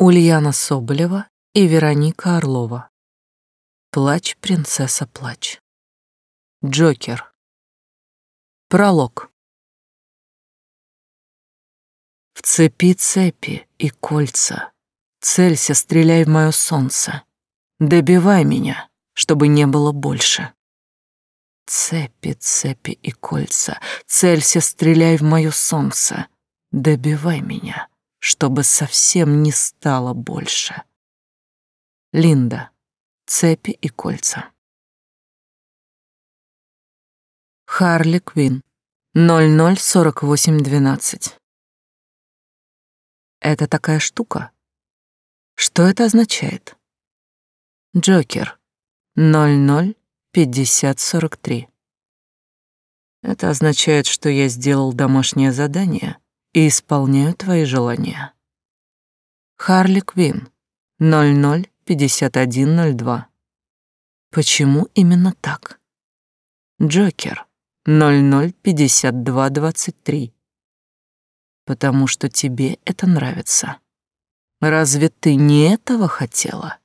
Ульяна Соболева и Вероника Орлова. Плач, принцесса, плач. Джокер. Пролог. В цепи цепи и кольца. Целься, стреляй в мое солнце. Добивай меня, чтобы не было больше. Цепи, цепи и кольца. Целься, стреляй в мое солнце. Добивай меня, чтобы совсем не стало больше. Линда. Цепи и кольца. Харли Квин. 004812. Это такая штука? Что это означает? Джокер. 005043. Это означает, что я сделал домашнее задание и исполняю твои желания. Харли Квин. 005102. Почему именно так? Джокер. 005223. Потому что тебе это нравится. Разве ты не этого хотела?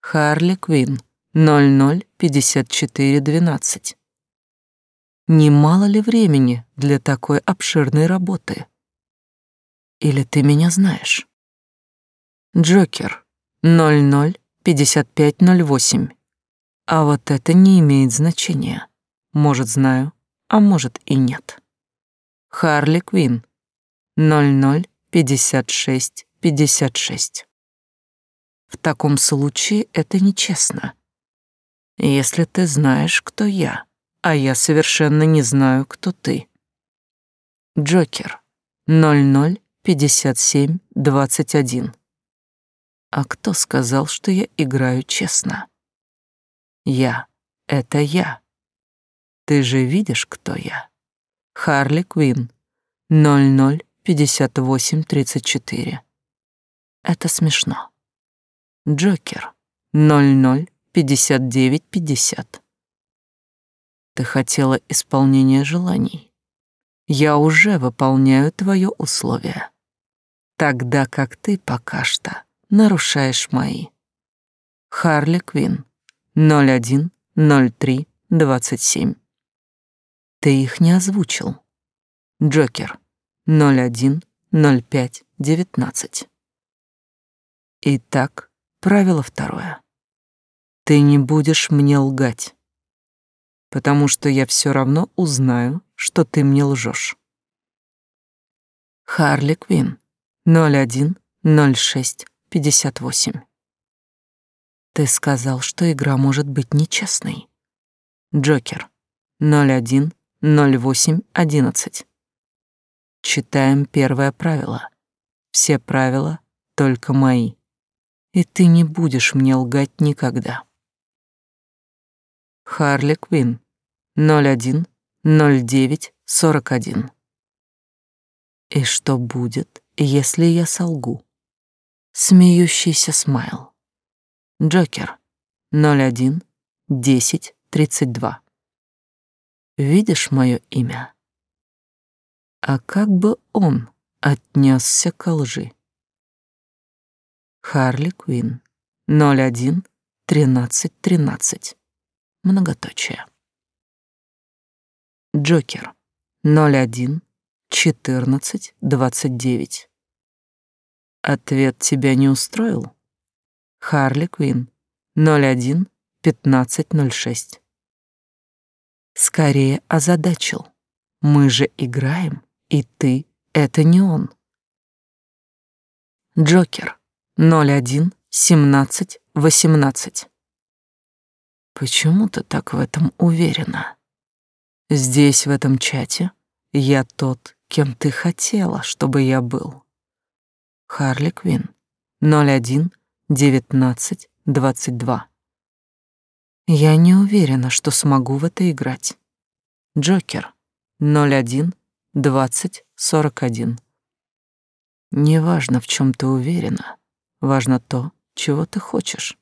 Харли Квин. 005412. Немало ли времени для такой обширной работы? Или ты меня знаешь? Джокер. 005508. А вот это не имеет значения. Может, знаю, а может и нет. Харли Квин. 005656. В таком случае это нечестно. Если ты знаешь, кто я, а я совершенно не знаю, кто ты. Джокер. 005721. А кто сказал, что я играю честно? Я. Это я. Ты же видишь, кто я? Харли Квин. 005834. Это смешно. Джокер. 005950. Ты хотела исполнения желаний. Я уже выполняю твое условие. Тогда как ты пока что нарушаешь мои. Харли Квин. 010327. Ты их не озвучил. Джокер 010519. Итак, правило второе. Ты не будешь мне лгать, потому что я все равно узнаю, что ты мне лжешь. Харли Квин 010658. Ты сказал, что игра может быть нечестной. Джокер 01 08.11. Читаем первое правило. Все правила только мои. И ты не будешь мне лгать никогда. Харли Квин. 01 09 41. И что будет, если я солгу? Смеющийся смайл. Джокер. 01 10 32. Видишь мое имя? А как бы он отнесся к лжи? Харли Квин. 01 13 13. Многоточие. Джокер. 01 14 29. Ответ тебя не устроил? Харли Квин. 01 15 06 скорее озадачил. Мы же играем, и ты — это не он. Джокер. 01 17 18. Почему ты так в этом уверена? Здесь, в этом чате, я тот, кем ты хотела, чтобы я был. Харли Квин. 01 19 22. Я не уверена, что смогу в это играть. Джокер. 01 20 41. Неважно, в чем ты уверена. Важно то, чего ты хочешь.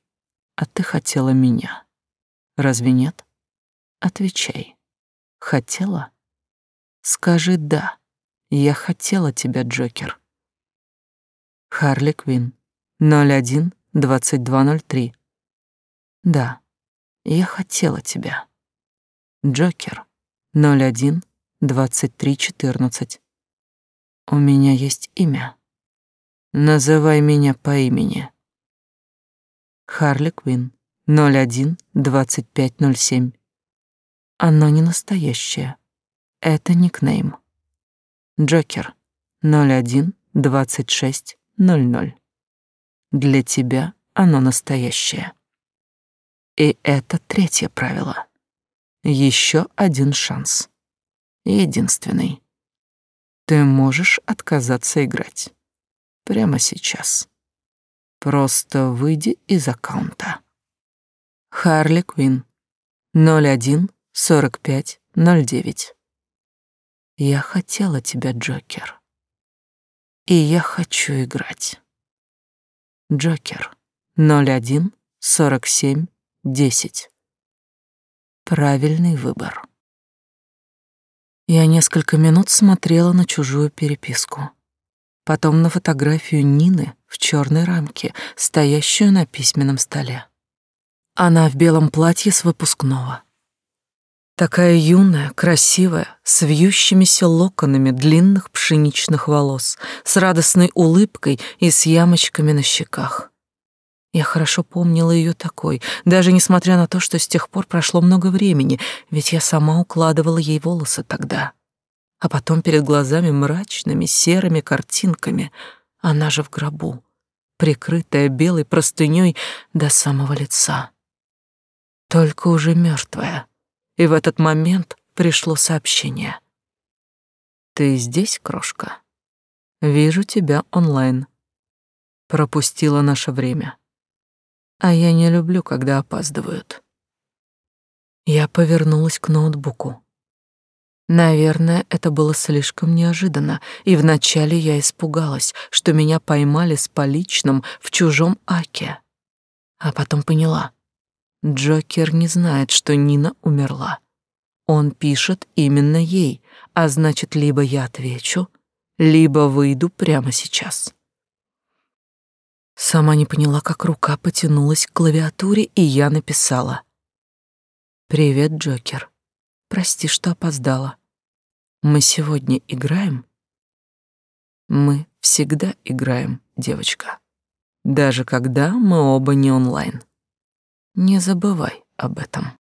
А ты хотела меня. Разве нет? Отвечай. Хотела? Скажи «да». Я хотела тебя, Джокер. Харли Квин. 01 2203. Да, я хотела тебя. Джокер 01 2314. У меня есть имя. Называй меня по имени. Харли Квин 01 2507. Оно не настоящее. Это никнейм. Джокер 01 26 00. Для тебя оно настоящее. И это третье правило. Еще один шанс. Единственный. Ты можешь отказаться играть. Прямо сейчас. Просто выйди из аккаунта. Харли Квин. 01 45 09. Я хотела тебя, Джокер. И я хочу играть. Джокер 01 47 10. Правильный выбор. Я несколько минут смотрела на чужую переписку. Потом на фотографию Нины в черной рамке, стоящую на письменном столе. Она в белом платье с выпускного. Такая юная, красивая, с вьющимися локонами длинных пшеничных волос, с радостной улыбкой и с ямочками на щеках. Я хорошо помнила ее такой, даже несмотря на то, что с тех пор прошло много времени, ведь я сама укладывала ей волосы тогда. А потом перед глазами мрачными серыми картинками, она же в гробу, прикрытая белой простыней до самого лица. Только уже мертвая и в этот момент пришло сообщение. «Ты здесь, крошка? Вижу тебя онлайн. Пропустила наше время. А я не люблю, когда опаздывают». Я повернулась к ноутбуку. Наверное, это было слишком неожиданно, и вначале я испугалась, что меня поймали с поличным в чужом аке. А потом поняла — Джокер не знает, что Нина умерла. Он пишет именно ей, а значит, либо я отвечу, либо выйду прямо сейчас. Сама не поняла, как рука потянулась к клавиатуре, и я написала. «Привет, Джокер. Прости, что опоздала. Мы сегодня играем?» «Мы всегда играем, девочка. Даже когда мы оба не онлайн». Не забывай об этом.